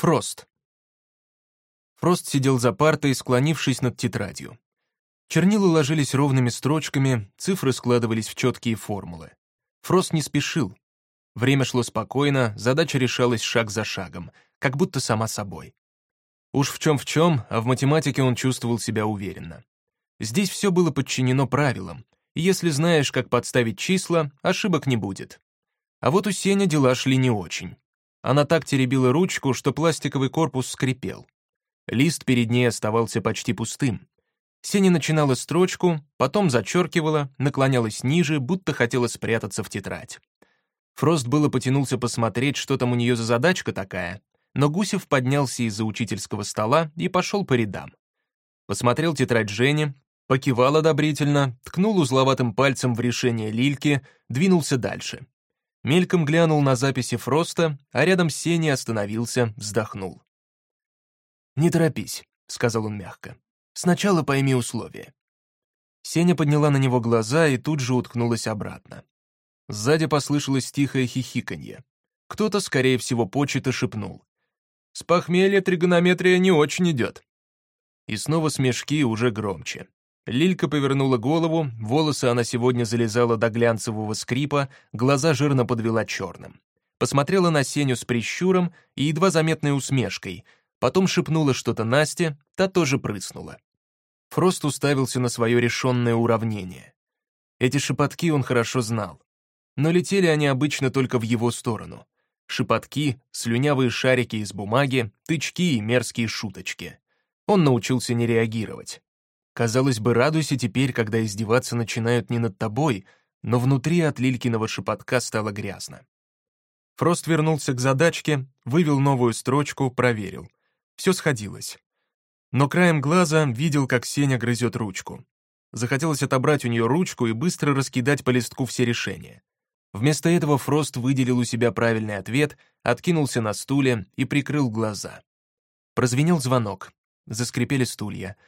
Фрост. Фрост сидел за партой, склонившись над тетрадью. Чернила ложились ровными строчками, цифры складывались в четкие формулы. Фрост не спешил. Время шло спокойно, задача решалась шаг за шагом, как будто сама собой. Уж в чем в чем, а в математике он чувствовал себя уверенно. Здесь все было подчинено правилам, и если знаешь, как подставить числа, ошибок не будет. А вот у Сеня дела шли не очень. Она так теребила ручку, что пластиковый корпус скрипел. Лист перед ней оставался почти пустым. Сеня начинала строчку, потом зачеркивала, наклонялась ниже, будто хотела спрятаться в тетрадь. Фрост было потянулся посмотреть, что там у нее за задачка такая, но Гусев поднялся из-за учительского стола и пошел по рядам. Посмотрел тетрадь Жени, покивал одобрительно, ткнул узловатым пальцем в решение Лильки, двинулся дальше. Мельком глянул на записи Фроста, а рядом с Сеней остановился, вздохнул. «Не торопись», — сказал он мягко. «Сначала пойми условия». Сеня подняла на него глаза и тут же уткнулась обратно. Сзади послышалось тихое хихиканье. Кто-то, скорее всего, почета шепнул. «С похмелья тригонометрия не очень идет». И снова смешки уже громче. Лилька повернула голову, волосы она сегодня залезала до глянцевого скрипа, глаза жирно подвела черным. Посмотрела на Сеню с прищуром и едва заметной усмешкой, потом шепнула что-то Насте, та тоже прыснула. Фрост уставился на свое решенное уравнение. Эти шепотки он хорошо знал. Но летели они обычно только в его сторону. Шепотки, слюнявые шарики из бумаги, тычки и мерзкие шуточки. Он научился не реагировать. Казалось бы, радуйся теперь, когда издеваться начинают не над тобой, но внутри от Лилькиного шепотка стало грязно. Фрост вернулся к задачке, вывел новую строчку, проверил. Все сходилось. Но краем глаза видел, как Сеня грызет ручку. Захотелось отобрать у нее ручку и быстро раскидать по листку все решения. Вместо этого Фрост выделил у себя правильный ответ, откинулся на стуле и прикрыл глаза. Прозвенел звонок. Заскрипели стулья —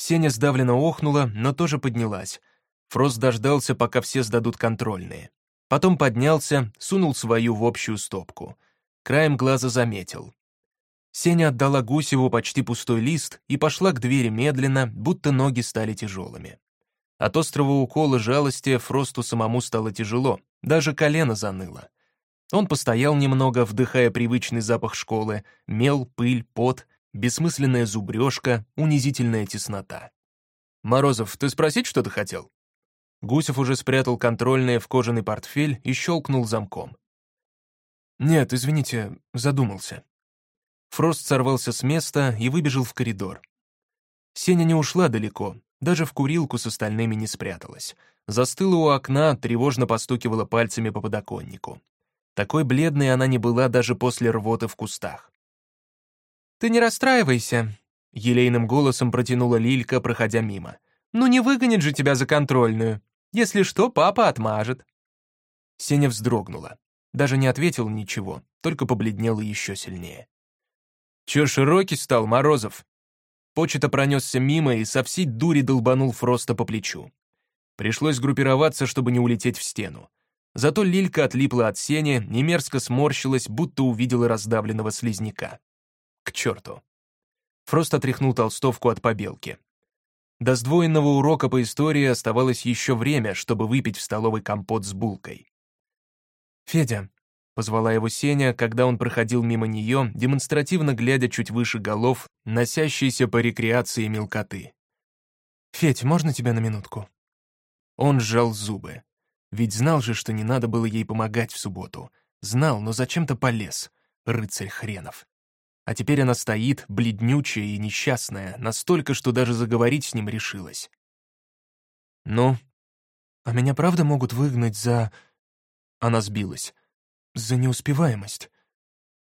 Сеня сдавленно охнула, но тоже поднялась. Фрост дождался, пока все сдадут контрольные. Потом поднялся, сунул свою в общую стопку. Краем глаза заметил. Сеня отдала Гусеву почти пустой лист и пошла к двери медленно, будто ноги стали тяжелыми. От острого укола жалости Фросту самому стало тяжело, даже колено заныло. Он постоял немного, вдыхая привычный запах школы, мел, пыль, пот — бессмысленная зубрежка, унизительная теснота. «Морозов, ты спросить что-то хотел?» Гусев уже спрятал контрольные в кожаный портфель и щелкнул замком. «Нет, извините, задумался». Фрост сорвался с места и выбежал в коридор. Сеня не ушла далеко, даже в курилку с остальными не спряталась. Застыла у окна, тревожно постукивала пальцами по подоконнику. Такой бледной она не была даже после рвоты в кустах. «Ты не расстраивайся», — елейным голосом протянула Лилька, проходя мимо. «Ну не выгонит же тебя за контрольную. Если что, папа отмажет». Сеня вздрогнула. Даже не ответил ничего, только побледнела еще сильнее. «Чё широкий стал, Морозов?» Почета пронесся мимо и со всей дури долбанул Фроста по плечу. Пришлось группироваться, чтобы не улететь в стену. Зато Лилька отлипла от Сени и мерзко сморщилась, будто увидела раздавленного слизняка. К черту. Фрост отряхнул толстовку от побелки. До сдвоенного урока по истории оставалось еще время, чтобы выпить в столовой компот с булкой. «Федя», — позвала его Сеня, когда он проходил мимо нее, демонстративно глядя чуть выше голов, носящиеся по рекреации мелкоты. «Федь, можно тебя на минутку?» Он сжал зубы. Ведь знал же, что не надо было ей помогать в субботу. Знал, но зачем-то полез. Рыцарь хренов. А теперь она стоит, бледнючая и несчастная, настолько, что даже заговорить с ним решилась. «Ну? А меня правда могут выгнать за...» Она сбилась. «За неуспеваемость».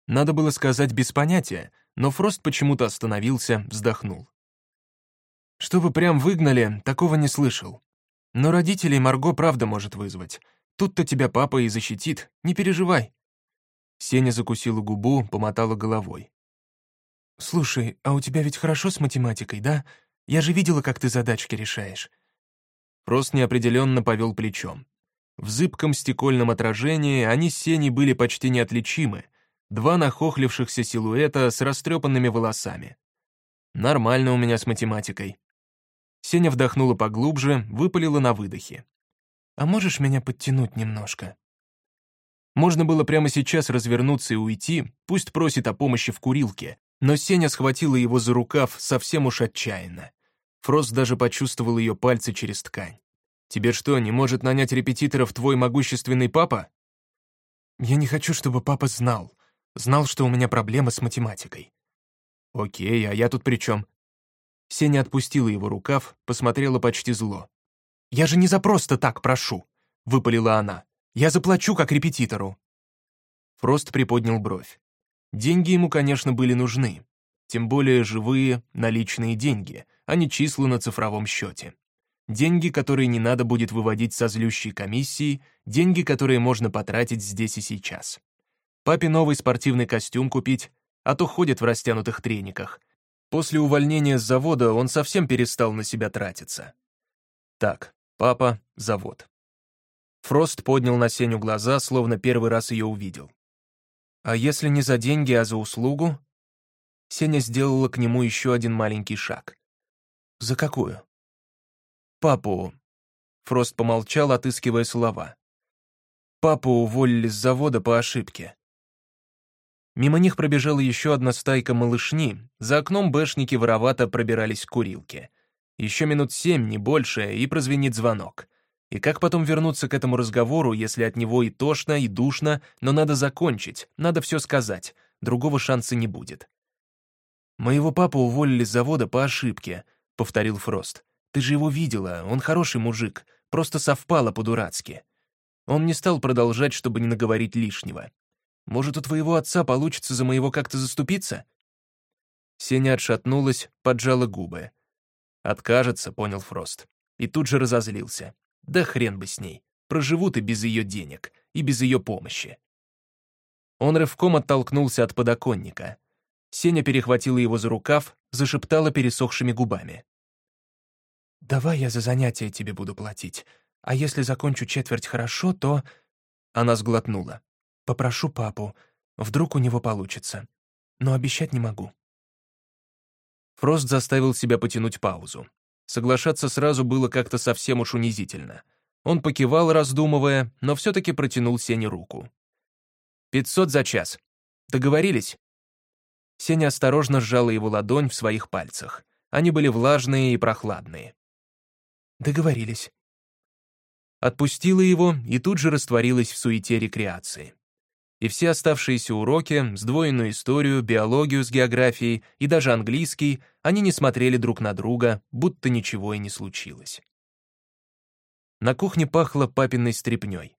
Надо было сказать без понятия, но Фрост почему-то остановился, вздохнул. «Чтобы прям выгнали, такого не слышал. Но родителей Марго правда может вызвать. Тут-то тебя папа и защитит, не переживай». Сеня закусила губу, помотала головой. «Слушай, а у тебя ведь хорошо с математикой, да? Я же видела, как ты задачки решаешь». Рост неопределенно повел плечом. В зыбком стекольном отражении они с Сеней были почти неотличимы, два нахохлившихся силуэта с растрепанными волосами. Нормально у меня с математикой. Сеня вдохнула поглубже, выпалила на выдохе. «А можешь меня подтянуть немножко?» Можно было прямо сейчас развернуться и уйти, пусть просит о помощи в курилке, но Сеня схватила его за рукав совсем уж отчаянно. Фрост даже почувствовал ее пальцы через ткань. «Тебе что, не может нанять репетиторов твой могущественный папа?» «Я не хочу, чтобы папа знал. Знал, что у меня проблемы с математикой». «Окей, а я тут при чем?» Сеня отпустила его рукав, посмотрела почти зло. «Я же не за просто так прошу», — выпалила она. «Я заплачу как репетитору». Фрост приподнял бровь. Деньги ему, конечно, были нужны. Тем более живые, наличные деньги, а не числа на цифровом счете. Деньги, которые не надо будет выводить со злющей комиссии, деньги, которые можно потратить здесь и сейчас. Папе новый спортивный костюм купить, а то ходит в растянутых трениках. После увольнения с завода он совсем перестал на себя тратиться. Так, папа, завод. Фрост поднял на Сеню глаза, словно первый раз ее увидел. «А если не за деньги, а за услугу?» Сеня сделала к нему еще один маленький шаг. «За какую?» «Папу...» Фрост помолчал, отыскивая слова. «Папу уволили с завода по ошибке». Мимо них пробежала еще одна стайка малышни, за окном бэшники воровато пробирались к курилке. Еще минут семь, не больше, и прозвенит звонок. И как потом вернуться к этому разговору, если от него и тошно, и душно, но надо закончить, надо все сказать, другого шанса не будет. «Моего папу уволили с завода по ошибке», — повторил Фрост. «Ты же его видела, он хороший мужик, просто совпало по-дурацки». Он не стал продолжать, чтобы не наговорить лишнего. «Может, у твоего отца получится за моего как-то заступиться?» Сеня отшатнулась, поджала губы. «Откажется», — понял Фрост. И тут же разозлился. Да хрен бы с ней. Проживут и без ее денег, и без ее помощи. Он рывком оттолкнулся от подоконника. Сеня перехватила его за рукав, зашептала пересохшими губами. «Давай я за занятия тебе буду платить, а если закончу четверть хорошо, то...» Она сглотнула. «Попрошу папу, вдруг у него получится. Но обещать не могу». Фрост заставил себя потянуть паузу. Соглашаться сразу было как-то совсем уж унизительно. Он покивал, раздумывая, но все-таки протянул Сене руку. «Пятьсот за час. Договорились?» Сеня осторожно сжала его ладонь в своих пальцах. Они были влажные и прохладные. «Договорились». Отпустила его и тут же растворилась в суете рекреации и все оставшиеся уроки, сдвоенную историю, биологию с географией и даже английский, они не смотрели друг на друга, будто ничего и не случилось. На кухне пахло папиной стряпнёй.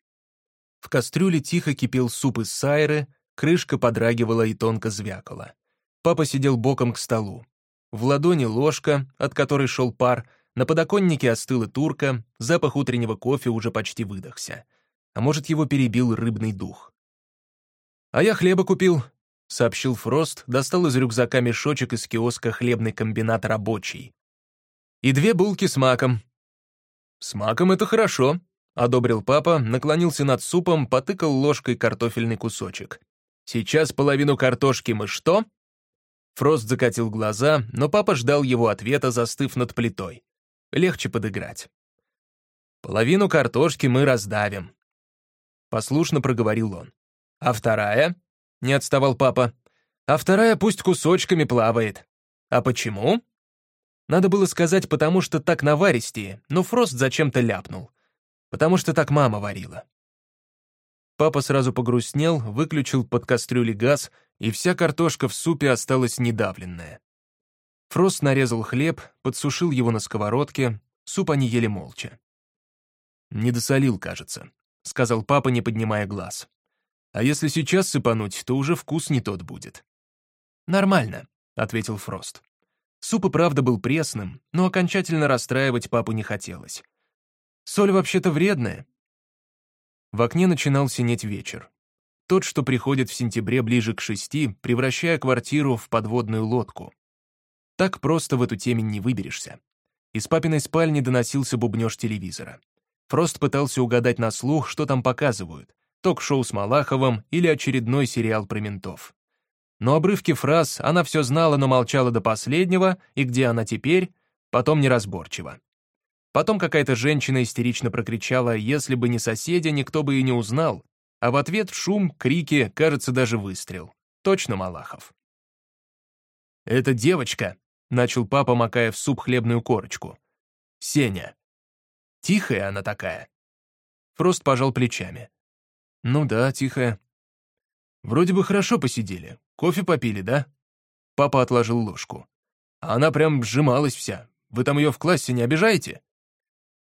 В кастрюле тихо кипел суп из сайры, крышка подрагивала и тонко звякала. Папа сидел боком к столу. В ладони ложка, от которой шел пар, на подоконнике остыла турка, запах утреннего кофе уже почти выдохся. А может, его перебил рыбный дух. «А я хлеба купил», — сообщил Фрост, достал из рюкзака мешочек из киоска «Хлебный комбинат рабочий». «И две булки с маком». «С маком это хорошо», — одобрил папа, наклонился над супом, потыкал ложкой картофельный кусочек. «Сейчас половину картошки мы что?» Фрост закатил глаза, но папа ждал его ответа, застыв над плитой. Легче подыграть. «Половину картошки мы раздавим», — послушно проговорил он. «А вторая?» — не отставал папа. «А вторая пусть кусочками плавает». «А почему?» Надо было сказать, потому что так наваристее, но Фрост зачем-то ляпнул. Потому что так мама варила. Папа сразу погрустнел, выключил под кастрюли газ, и вся картошка в супе осталась недавленная. Фрост нарезал хлеб, подсушил его на сковородке, суп они ели молча. «Не досолил, кажется», — сказал папа, не поднимая глаз. А если сейчас сыпануть, то уже вкус не тот будет». «Нормально», — ответил Фрост. Суп и правда был пресным, но окончательно расстраивать папу не хотелось. Соль вообще-то вредная. В окне начинал синеть вечер. Тот, что приходит в сентябре ближе к шести, превращая квартиру в подводную лодку. Так просто в эту темень не выберешься. Из папиной спальни доносился бубнёж телевизора. Фрост пытался угадать на слух, что там показывают, ток-шоу с Малаховым или очередной сериал про ментов. Но обрывки фраз она все знала, но молчала до последнего, и где она теперь, потом неразборчиво. Потом какая-то женщина истерично прокричала «Если бы не соседи, никто бы и не узнал», а в ответ шум, крики, кажется, даже выстрел. Точно Малахов. «Это девочка», — начал папа, макая в суп хлебную корочку. «Сеня. Тихая она такая». Фрост пожал плечами. «Ну да, тихая. Вроде бы хорошо посидели. Кофе попили, да?» Папа отложил ложку. А она прям сжималась вся. Вы там ее в классе не обижаете?»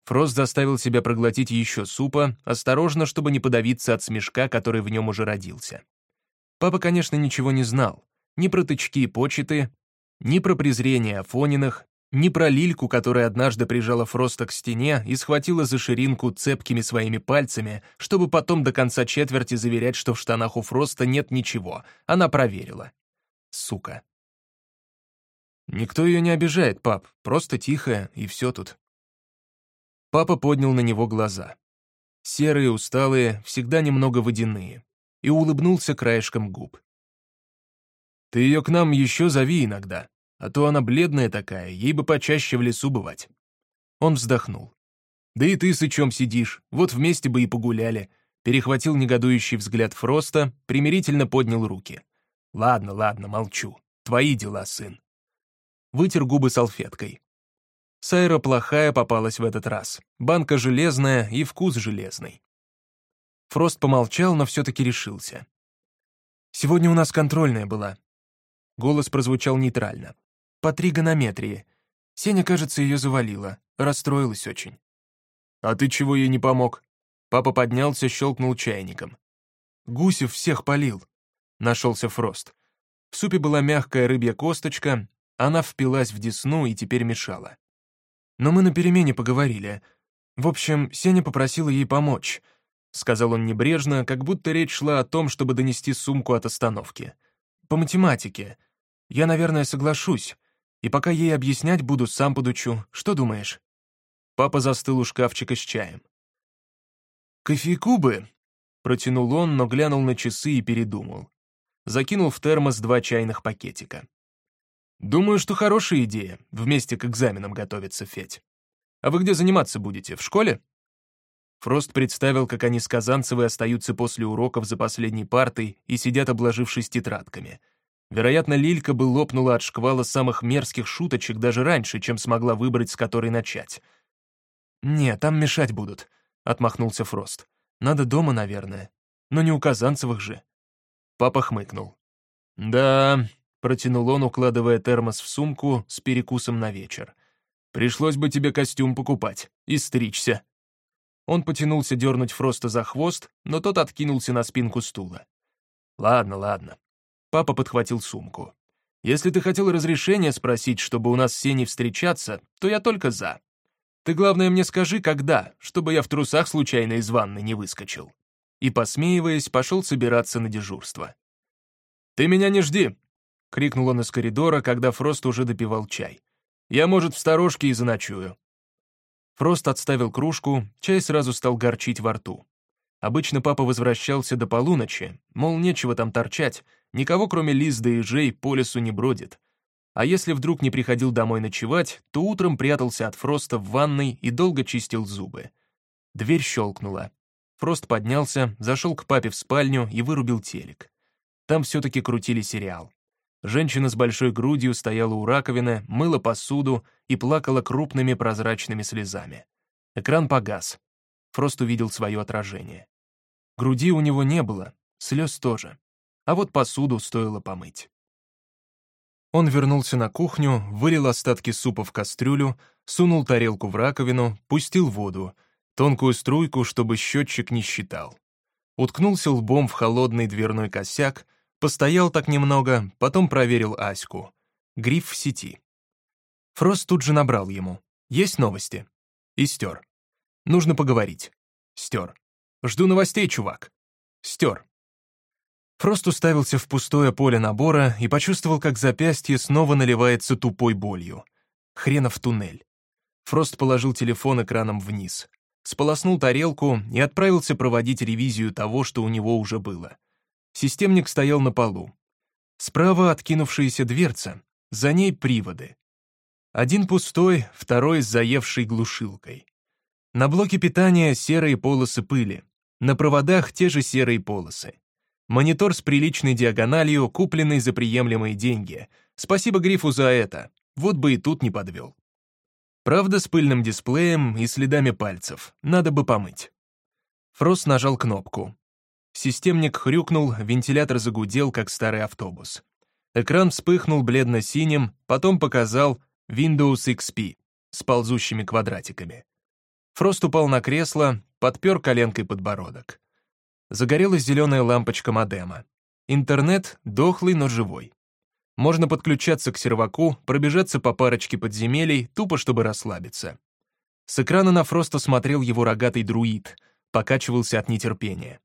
Фрост заставил себя проглотить еще супа, осторожно, чтобы не подавиться от смешка, который в нем уже родился. Папа, конечно, ничего не знал. Ни про тычки и почты, ни про презрение Афониных, ни про Лильку, которая однажды прижала Фроста к стене и схватила за ширинку цепкими своими пальцами, чтобы потом до конца четверти заверять, что в штанах у Фроста нет ничего. Она проверила. Сука. «Никто ее не обижает, пап, просто тихая, и все тут». Папа поднял на него глаза. Серые, усталые, всегда немного водяные, и улыбнулся краешком губ. «Ты ее к нам еще зови иногда, а то она бледная такая, ей бы почаще в лесу бывать». Он вздохнул. «Да и ты с чем сидишь, вот вместе бы и погуляли», перехватил негодующий взгляд Фроста, примирительно поднял руки. «Ладно, ладно, молчу. Твои дела, сын вытер губы салфеткой. Сайра плохая попалась в этот раз. Банка железная и вкус железный. Фрост помолчал, но все-таки решился. «Сегодня у нас контрольная была». Голос прозвучал нейтрально. «По три гонометрии. Сеня, кажется, ее завалила. Расстроилась очень». «А ты чего ей не помог?» Папа поднялся, щелкнул чайником. «Гусев всех полил», — нашелся Фрост. В супе была мягкая рыбья косточка, она впилась в десну и теперь мешала. Но мы на перемене поговорили. В общем, Сеня попросила ей помочь. Сказал он небрежно, как будто речь шла о том, чтобы донести сумку от остановки. По математике. Я, наверное, соглашусь. И пока ей объяснять буду, сам подучу. Что думаешь? Папа застыл у шкафчика с чаем. «Кофейку бы», — протянул он, но глянул на часы и передумал. Закинул в термос два чайных пакетика. «Думаю, что хорошая идея, вместе к экзаменам готовиться, Федь. А вы где заниматься будете, в школе?» Фрост представил, как они с Казанцевой остаются после уроков за последней партой и сидят, обложившись тетрадками. Вероятно, Лилька бы лопнула от шквала самых мерзких шуточек даже раньше, чем смогла выбрать, с которой начать. «Не, там мешать будут», — отмахнулся Фрост. «Надо дома, наверное. Но не у Казанцевых же». Папа хмыкнул. «Да, Протянул он, укладывая термос в сумку с перекусом на вечер. «Пришлось бы тебе костюм покупать и стричься». Он потянулся дернуть Фроста за хвост, но тот откинулся на спинку стула. «Ладно, ладно». Папа подхватил сумку. «Если ты хотел разрешения спросить, чтобы у нас все не встречаться, то я только за. Ты, главное, мне скажи, когда, чтобы я в трусах случайно из ванны не выскочил». И, посмеиваясь, пошел собираться на дежурство. «Ты меня не жди», — крикнул он из коридора, когда Фрост уже допивал чай. «Я, может, в сторожке и заночую». Фрост отставил кружку, чай сразу стал горчить во рту. Обычно папа возвращался до полуночи, мол, нечего там торчать, никого, кроме Лиз да ежей, по лесу не бродит. А если вдруг не приходил домой ночевать, то утром прятался от Фроста в ванной и долго чистил зубы. Дверь щелкнула. Фрост поднялся, зашел к папе в спальню и вырубил телек. Там все-таки крутили сериал. Женщина с большой грудью стояла у раковины, мыла посуду и плакала крупными прозрачными слезами. Экран погас. Фрост увидел свое отражение. Груди у него не было, слез тоже. А вот посуду стоило помыть. Он вернулся на кухню, вылил остатки супа в кастрюлю, сунул тарелку в раковину, пустил воду, тонкую струйку, чтобы счетчик не считал. Уткнулся лбом в холодный дверной косяк, Постоял так немного, потом проверил Аську. Гриф в сети. Фрост тут же набрал ему. «Есть новости?» И стер. «Нужно поговорить». Стер. «Жду новостей, чувак». Стер. Фрост уставился в пустое поле набора и почувствовал, как запястье снова наливается тупой болью. Хренов туннель. Фрост положил телефон экраном вниз. сполоснул тарелку и отправился проводить ревизию того, что у него уже было. Системник стоял на полу. Справа откинувшаяся дверца, за ней приводы. Один пустой, второй с заевшей глушилкой. На блоке питания серые полосы пыли, на проводах те же серые полосы. Монитор с приличной диагональю, купленный за приемлемые деньги. Спасибо Грифу за это, вот бы и тут не подвел. Правда, с пыльным дисплеем и следами пальцев, надо бы помыть. Фрост нажал кнопку. Системник хрюкнул, вентилятор загудел, как старый автобус. Экран вспыхнул бледно-синим, потом показал Windows XP с ползущими квадратиками. Фрост упал на кресло, подпер коленкой подбородок. Загорелась зеленая лампочка модема. Интернет дохлый, но живой. Можно подключаться к серваку, пробежаться по парочке подземелий, тупо чтобы расслабиться. С экрана на Фроста смотрел его рогатый друид, покачивался от нетерпения.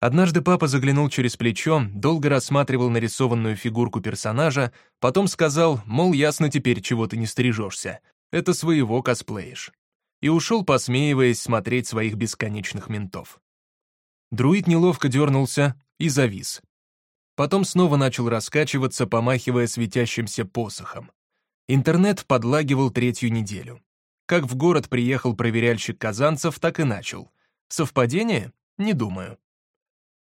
Однажды папа заглянул через плечо, долго рассматривал нарисованную фигурку персонажа, потом сказал, мол, ясно теперь, чего ты не стрижешься. Это своего косплеишь и ушел, посмеиваясь, смотреть своих бесконечных ментов. Друид неловко дернулся и завис. Потом снова начал раскачиваться, помахивая светящимся посохом. Интернет подлагивал третью неделю. Как в город приехал проверяльщик Казанцев, так и начал. Совпадение? Не думаю.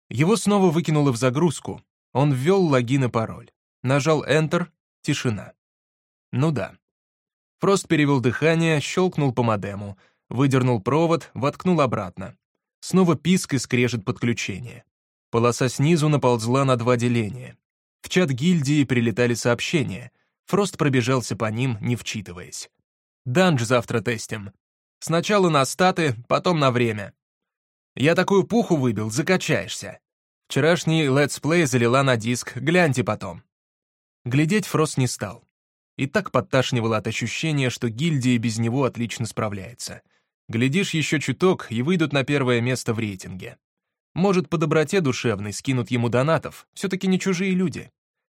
Его снова выкинуло в загрузку. Он ввел логин и пароль. Нажал Enter — тишина. Ну да, Фрост перевел дыхание, щелкнул по модему, выдернул провод, воткнул обратно. Снова писк и скрежет подключения. Полоса снизу наползла на два деления. В чат гильдии прилетали сообщения. Фрост пробежался по ним, не вчитываясь. «Данж завтра тестим. Сначала на статы, потом на время. Я такую пуху выбил, закачаешься. Вчерашний летсплей залила на диск, гляньте потом». Глядеть Фрост не стал и так подташнивало от ощущения, что гильдия без него отлично справляется. Глядишь еще чуток и выйдут на первое место в рейтинге. Может, по доброте душевной скинут ему донатов, все-таки не чужие люди.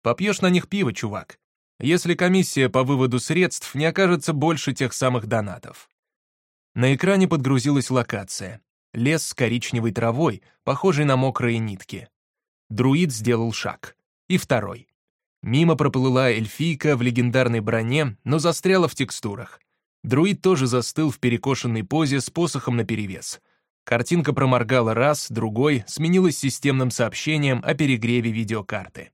Попьешь на них пиво, чувак. Если комиссия по выводу средств не окажется больше тех самых донатов. На экране подгрузилась локация. Лес с коричневой травой, похожий на мокрые нитки. Друид сделал шаг. И второй. Мимо проплыла эльфийка в легендарной броне, но застряла в текстурах. Друид тоже застыл в перекошенной позе с посохом наперевес. Картинка проморгала раз, другой, сменилась системным сообщением о перегреве видеокарты.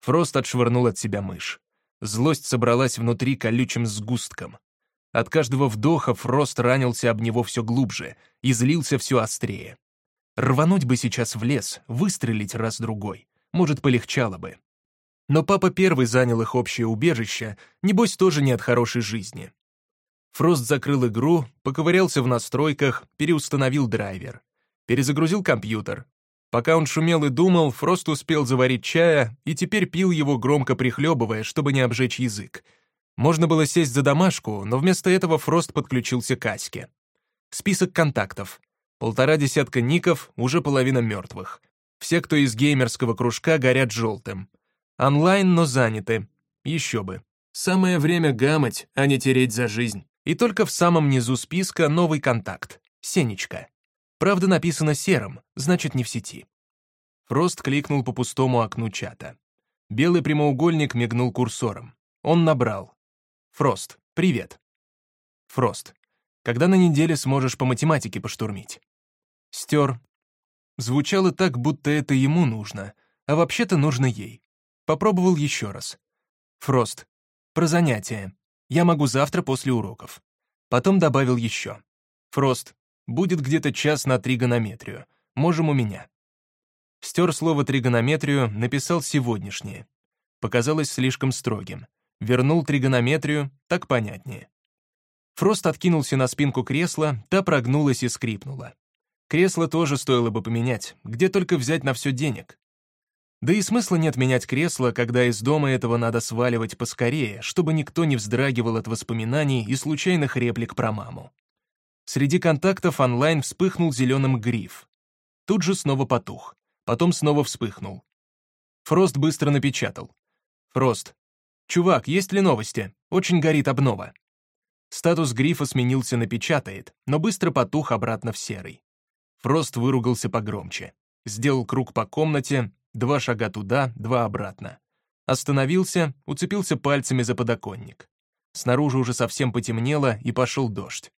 Фрост отшвырнул от себя мышь. Злость собралась внутри колючим сгустком. От каждого вдоха Фрост ранился об него все глубже и злился все острее. Рвануть бы сейчас в лес, выстрелить раз-другой. Может, полегчало бы. Но папа первый занял их общее убежище, небось тоже не от хорошей жизни. Фрост закрыл игру, поковырялся в настройках, переустановил драйвер. Перезагрузил компьютер. Пока он шумел и думал, Фрост успел заварить чая и теперь пил его, громко прихлебывая, чтобы не обжечь язык. Можно было сесть за домашку, но вместо этого Фрост подключился к Аське. Список контактов. Полтора десятка ников, уже половина мертвых. Все, кто из геймерского кружка, горят желтым. Онлайн, но заняты. Еще бы. Самое время гамать, а не тереть за жизнь. И только в самом низу списка новый контакт. Сенечка. Правда, написано серым, значит, не в сети. Фрост кликнул по пустому окну чата. Белый прямоугольник мигнул курсором. Он набрал. «Фрост, привет». «Фрост, когда на неделе сможешь по математике поштурмить?» Стер. Звучало так, будто это ему нужно, а вообще-то нужно ей. Попробовал еще раз. Фрост. Про занятия. Я могу завтра после уроков. Потом добавил еще. Фрост. Будет где-то час на тригонометрию. Можем у меня. Стер слово тригонометрию, написал сегодняшнее. Показалось слишком строгим. Вернул тригонометрию, так понятнее. Фрост откинулся на спинку кресла, та прогнулась и скрипнула. Кресло тоже стоило бы поменять, где только взять на все денег. Да и смысла нет менять кресло, когда из дома этого надо сваливать поскорее, чтобы никто не вздрагивал от воспоминаний и случайных реплик про маму. Среди контактов онлайн вспыхнул зеленым гриф. Тут же снова потух. Потом снова вспыхнул. Фрост быстро напечатал. «Фрост. Чувак, есть ли новости? Очень горит обнова». Статус грифа сменился на «печатает», но быстро потух обратно в серый. Фрост выругался погромче. Сделал круг по комнате, два шага туда, два обратно. Остановился, уцепился пальцами за подоконник. Снаружи уже совсем потемнело, и пошел дождь.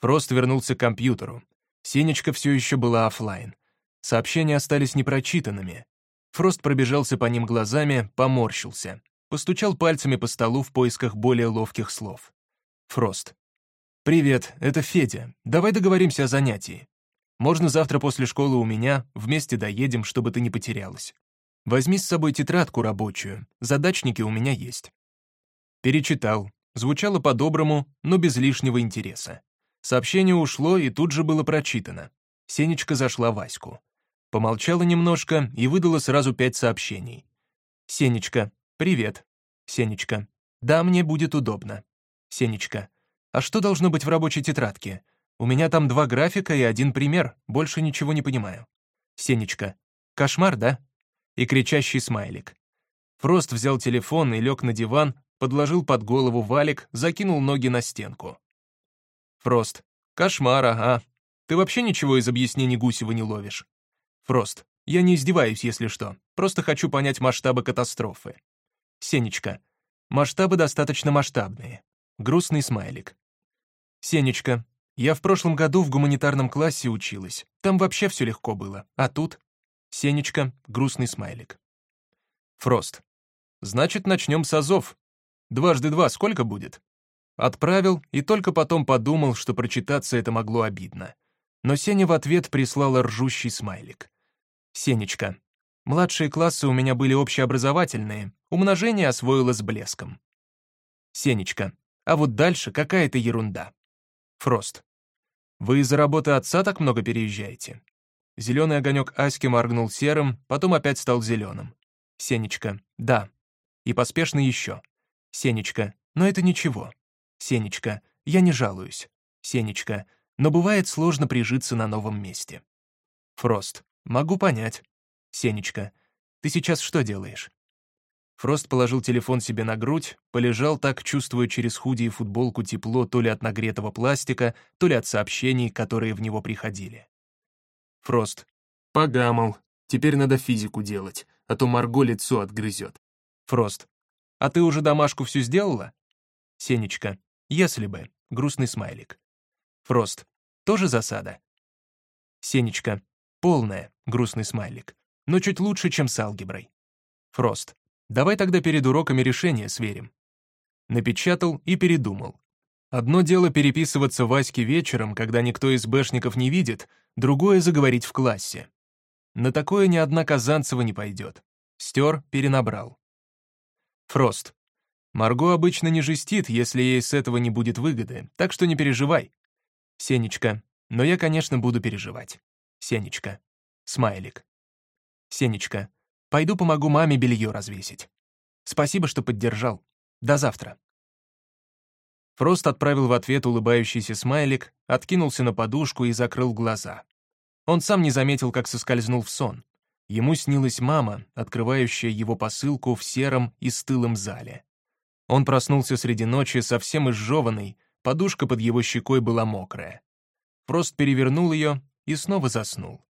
Фрост вернулся к компьютеру. Сенечка все еще была офлайн. Сообщения остались непрочитанными. Фрост пробежался по ним глазами, поморщился. Постучал пальцами по столу в поисках более ловких слов. Фрост. «Привет, это Федя. Давай договоримся о занятии. Можно завтра после школы у меня, вместе доедем, чтобы ты не потерялась. Возьми с собой тетрадку рабочую, задачники у меня есть». Перечитал. Звучало по-доброму, но без лишнего интереса. Сообщение ушло и тут же было прочитано. Сенечка зашла Ваську. Помолчала немножко и выдала сразу пять сообщений. «Сенечка, привет». «Сенечка, да, мне будет удобно». «Сенечка, а что должно быть в рабочей тетрадке? У меня там два графика и один пример, больше ничего не понимаю». «Сенечка, кошмар, да?» И кричащий смайлик. Фрост взял телефон и лег на диван, подложил под голову валик, закинул ноги на стенку. Фрост. Кошмар, ага. Ты вообще ничего из объяснений Гусева не ловишь? Фрост. Я не издеваюсь, если что. Просто хочу понять масштабы катастрофы. Сенечка. Масштабы достаточно масштабные. Грустный смайлик. Сенечка. Я в прошлом году в гуманитарном классе училась. Там вообще все легко было. А тут? Сенечка. Грустный смайлик. Фрост. Значит, начнем с азов. Дважды два сколько будет? Отправил и только потом подумал, что прочитаться это могло обидно. Но Сеня в ответ прислала ржущий смайлик. «Сенечка, младшие классы у меня были общеобразовательные, умножение освоила с блеском». Сенечка, а вот дальше какая-то ерунда. Фрост. Вы из-за работы отца так много переезжаете? Зеленый огонек Аськи моргнул серым, потом опять стал зеленым. Сенечка. Да. И поспешно еще. Сенечка. Но это ничего. Сенечка, я не жалуюсь. Сенечка, но бывает сложно прижиться на новом месте. Фрост, могу понять. Сенечка, ты сейчас что делаешь? Фрост положил телефон себе на грудь, полежал так, чувствуя через худи и футболку тепло то ли от нагретого пластика, то ли от сообщений, которые в него приходили. Фрост. Погамал. Теперь надо физику делать, а то Марго лицо отгрызет. Фрост. А ты уже домашку всю сделала? Сенечка. Если бы. Грустный смайлик. Фрост. Тоже засада? Сенечка. Полная. Грустный смайлик. Но чуть лучше, чем с алгеброй. Фрост. Давай тогда перед уроками решение сверим. Напечатал и передумал. Одно дело переписываться Ваське вечером, когда никто из бэшников не видит, другое — заговорить в классе. На такое ни одна Казанцева не пойдет. Стер, перенабрал. Фрост. Марго обычно не жестит, если ей с этого не будет выгоды, так что не переживай. Сенечка. Но я, конечно, буду переживать. Сенечка. Смайлик. Сенечка. Пойду помогу маме белье развесить. Спасибо, что поддержал. До завтра. Фрост отправил в ответ улыбающийся смайлик, откинулся на подушку и закрыл глаза. Он сам не заметил, как соскользнул в сон. Ему снилась мама, открывающая его посылку в сером и стылом зале. Он проснулся среди ночи совсем изжеванный, подушка под его щекой была мокрая. Прост перевернул ее и снова заснул.